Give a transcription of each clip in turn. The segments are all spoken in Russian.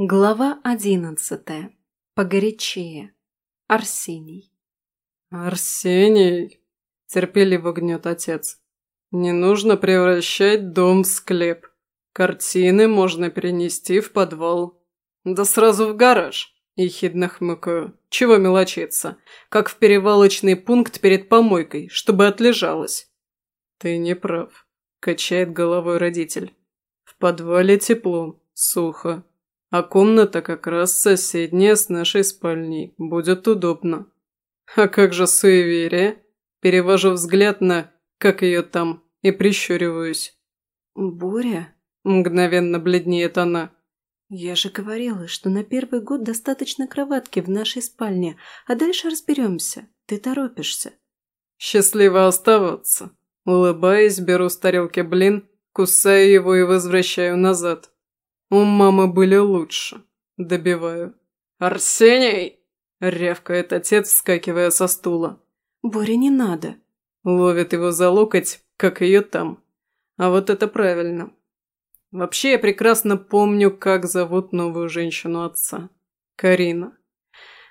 Глава одиннадцатая. Погорячее. Арсений. «Арсений!» – терпеливо гнет отец. «Не нужно превращать дом в склеп. Картины можно перенести в подвал. Да сразу в гараж!» – ехидно хмыкаю. «Чего мелочиться? Как в перевалочный пункт перед помойкой, чтобы отлежалось». «Ты не прав», – качает головой родитель. «В подвале тепло, сухо, а комната как раз соседняя с нашей спальней. Будет удобно. А как же суеверие? Перевожу взгляд на «как ее там» и прищуриваюсь. «Боря?» – мгновенно бледнеет она. «Я же говорила, что на первый год достаточно кроватки в нашей спальне, а дальше разберемся. Ты торопишься». «Счастливо оставаться». Улыбаясь, беру с тарелки блин, кусаю его и возвращаю назад. У мамы были лучше. Добиваю. «Арсений!» – рявкает отец, вскакивая со стула. «Боря, не надо!» Ловит его за локоть, как ее там. А вот это правильно. Вообще я прекрасно помню, как зовут новую женщину отца. Карина.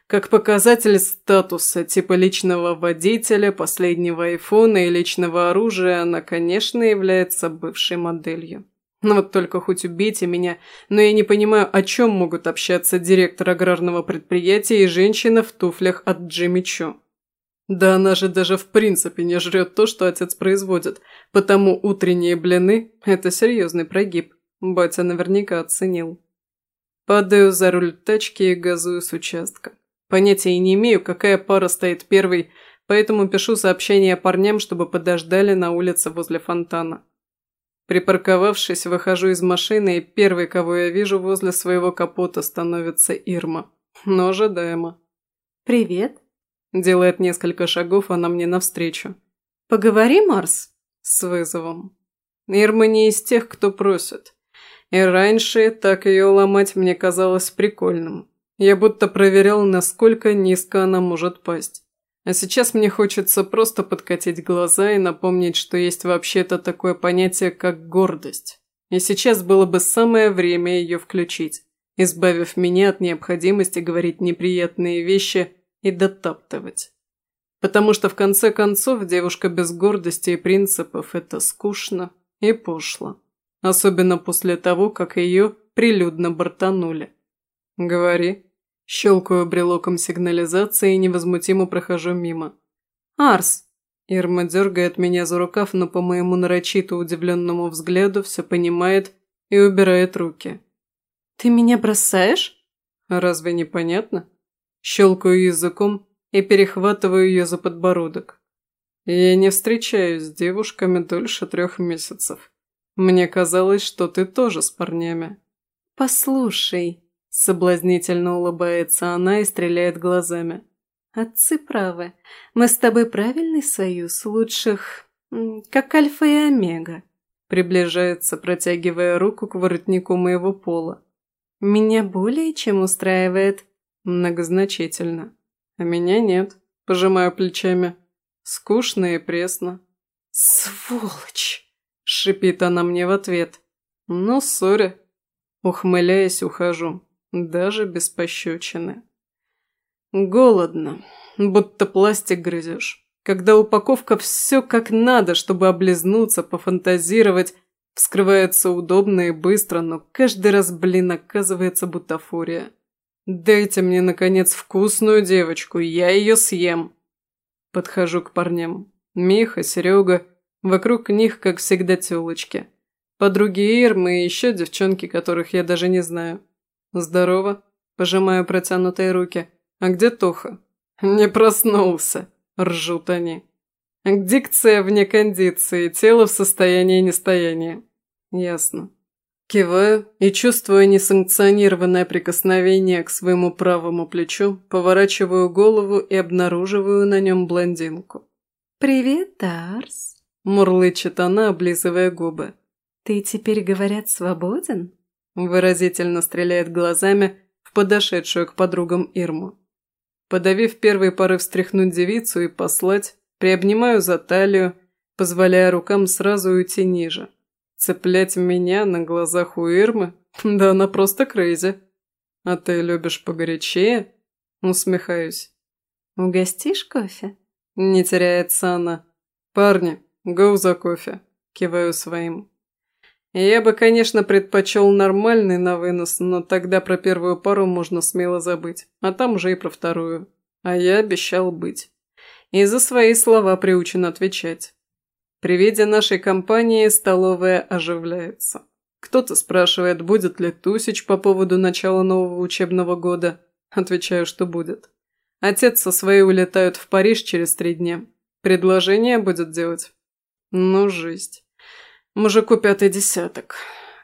Как показатель статуса, типа личного водителя, последнего айфона и личного оружия, она, конечно, является бывшей моделью. Ну вот только хоть убейте меня, но я не понимаю, о чем могут общаться директор аграрного предприятия и женщина в туфлях от Джимми Чо. Да она же даже в принципе не жрет то, что отец производит, потому утренние блины – это серьезный прогиб. Батя наверняка оценил. Падаю за руль тачки и газую с участка. Понятия не имею, какая пара стоит первой, поэтому пишу сообщение парням, чтобы подождали на улице возле фонтана. Припарковавшись, выхожу из машины, и первый, кого я вижу возле своего капота, становится Ирма. Но ожидаемо. «Привет», – делает несколько шагов она мне навстречу. «Поговорим, Марс?» С вызовом. Ирма не из тех, кто просит. И раньше так ее ломать мне казалось прикольным. Я будто проверял, насколько низко она может пасть. А сейчас мне хочется просто подкатить глаза и напомнить, что есть вообще-то такое понятие, как гордость. И сейчас было бы самое время ее включить, избавив меня от необходимости говорить неприятные вещи и дотаптывать. Потому что в конце концов девушка без гордости и принципов – это скучно и пошло. Особенно после того, как ее прилюдно бортанули. «Говори», Щелкаю брелоком сигнализации и невозмутимо прохожу мимо. «Арс!» Ирма дергает меня за рукав, но по моему нарочито удивленному взгляду все понимает и убирает руки. «Ты меня бросаешь?» «Разве не понятно?» Щелкаю языком и перехватываю ее за подбородок. Я не встречаюсь с девушками дольше трех месяцев. Мне казалось, что ты тоже с парнями. «Послушай», Соблазнительно улыбается она и стреляет глазами. «Отцы правы. Мы с тобой правильный союз, лучших... как альфа и омега». Приближается, протягивая руку к воротнику моего пола. «Меня более чем устраивает». Многозначительно. А меня нет. Пожимаю плечами. Скучно и пресно. «Сволочь!» – шипит она мне в ответ. «Ну, сори». Ухмыляясь, ухожу даже без пощечины. Голодно, будто пластик грызешь. Когда упаковка все как надо, чтобы облизнуться, пофантазировать, вскрывается удобно и быстро, но каждый раз, блин, оказывается бутафория. Дайте мне, наконец, вкусную девочку, я ее съем. Подхожу к парням. Миха, Серега, вокруг них, как всегда, телочки. Подруги Ирмы и еще девчонки, которых я даже не знаю. «Здорово», – пожимаю протянутые руки. «А где Тоха?» «Не проснулся», – ржут они. «Дикция вне кондиции, тело в состоянии нестояния». «Ясно». Киваю и, чувствуя несанкционированное прикосновение к своему правому плечу, поворачиваю голову и обнаруживаю на нем блондинку. «Привет, Тарс», – мурлычет она, облизывая губы. «Ты теперь, говорят, свободен?» Выразительно стреляет глазами в подошедшую к подругам Ирму. Подавив первый порыв встряхнуть девицу и послать, приобнимаю за талию, позволяя рукам сразу уйти ниже. Цеплять меня на глазах у Ирмы? Да она просто крейзи. А ты любишь погорячее? Усмехаюсь. Угостишь кофе? Не теряется она. Парни, гоу за кофе. Киваю своим. Я бы, конечно, предпочел нормальный на вынос, но тогда про первую пару можно смело забыть, а там уже и про вторую. А я обещал быть. И за свои слова приучен отвечать. При виде нашей компании столовая оживляется. Кто-то спрашивает, будет ли Тусич по поводу начала нового учебного года. Отвечаю, что будет. Отец со своей улетают в Париж через три дня. Предложение будет делать. Ну, жизнь. Мужику пятый десяток.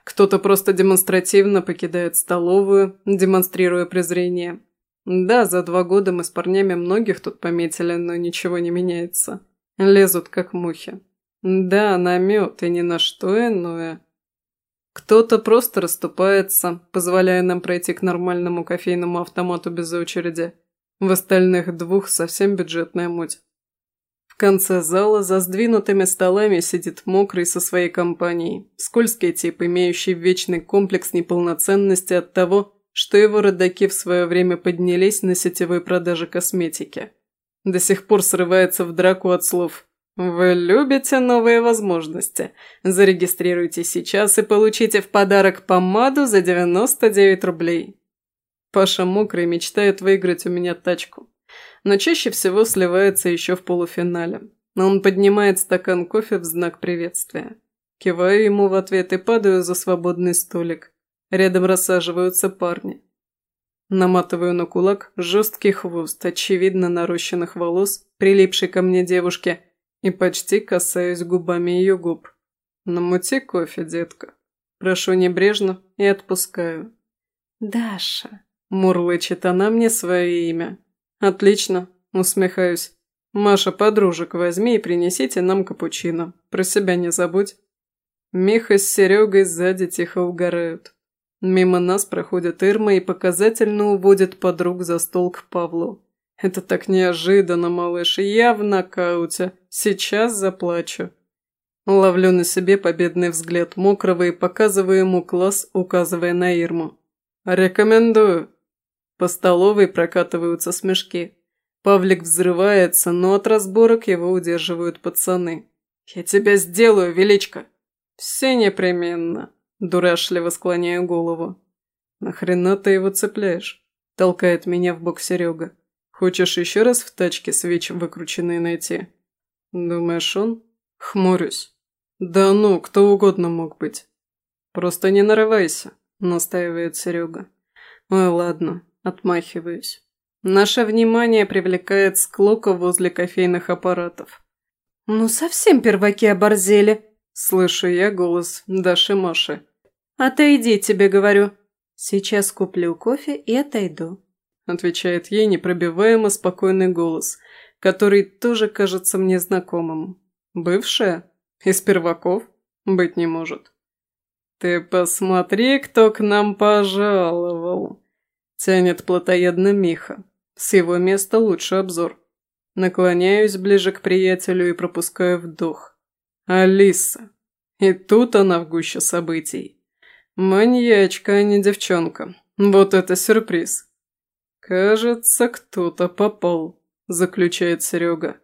Кто-то просто демонстративно покидает столовую, демонстрируя презрение. Да, за два года мы с парнями многих тут пометили, но ничего не меняется. Лезут как мухи. Да, намет и ни на что иное. Кто-то просто расступается, позволяя нам пройти к нормальному кофейному автомату без очереди. В остальных двух совсем бюджетная муть. Конце зала за сдвинутыми столами сидит мокрый со своей компанией, скользкий тип, имеющий вечный комплекс неполноценности от того, что его родаки в свое время поднялись на сетевой продаже косметики. До сих пор срывается в драку от слов вы любите новые возможности. Зарегистрируйтесь сейчас и получите в подарок помаду за 99 рублей. Паша Мокрый мечтает выиграть у меня тачку. Но чаще всего сливается еще в полуфинале. Но он поднимает стакан кофе в знак приветствия. Киваю ему в ответ и падаю за свободный столик. Рядом рассаживаются парни. Наматываю на кулак жесткий хвост, очевидно нарощенных волос, прилипшей ко мне девушке – и почти касаюсь губами ее губ. Намути кофе, детка. Прошу небрежно и отпускаю. «Даша», – мурлычет она мне свое имя. «Отлично», – усмехаюсь. «Маша, подружек возьми и принесите нам капучино. Про себя не забудь». Миха с Серегой сзади тихо угорают. Мимо нас проходит Ирма и показательно уводит подруг за стол к Павлу. Это так неожиданно, малыш, я в нокауте. Сейчас заплачу. Ловлю на себе победный взгляд мокрого и показываю ему класс, указывая на Ирму. «Рекомендую». По столовой прокатываются смешки. Павлик взрывается, но от разборок его удерживают пацаны. «Я тебя сделаю, величко!» «Все непременно», – дурашливо склоняю голову. «Нахрена ты его цепляешь?» – толкает меня в бок Серега. Хочешь еще раз в тачке свеч выкрученные найти? Думаешь, он? Хмурюсь. Да ну, кто угодно мог быть. Просто не нарывайся, настаивает Серега. Ой, ладно, отмахиваюсь. Наше внимание привлекает склока возле кофейных аппаратов. «Ну, совсем перваки оборзели!» Слышу я голос Даши Маши. «Отойди, тебе говорю. Сейчас куплю кофе и отойду. – отвечает ей непробиваемо спокойный голос, который тоже кажется мне знакомым. «Бывшая? Из перваков? Быть не может». «Ты посмотри, кто к нам пожаловал!» – тянет плотоядно Миха. С его места лучший обзор. Наклоняюсь ближе к приятелю и пропускаю вдох. Алиса. И тут она в гуще событий. Маньячка, а не девчонка. Вот это сюрприз. «Кажется, кто-то попал», – заключает Серега.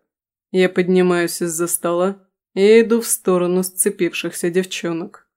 Я поднимаюсь из-за стола и иду в сторону сцепившихся девчонок.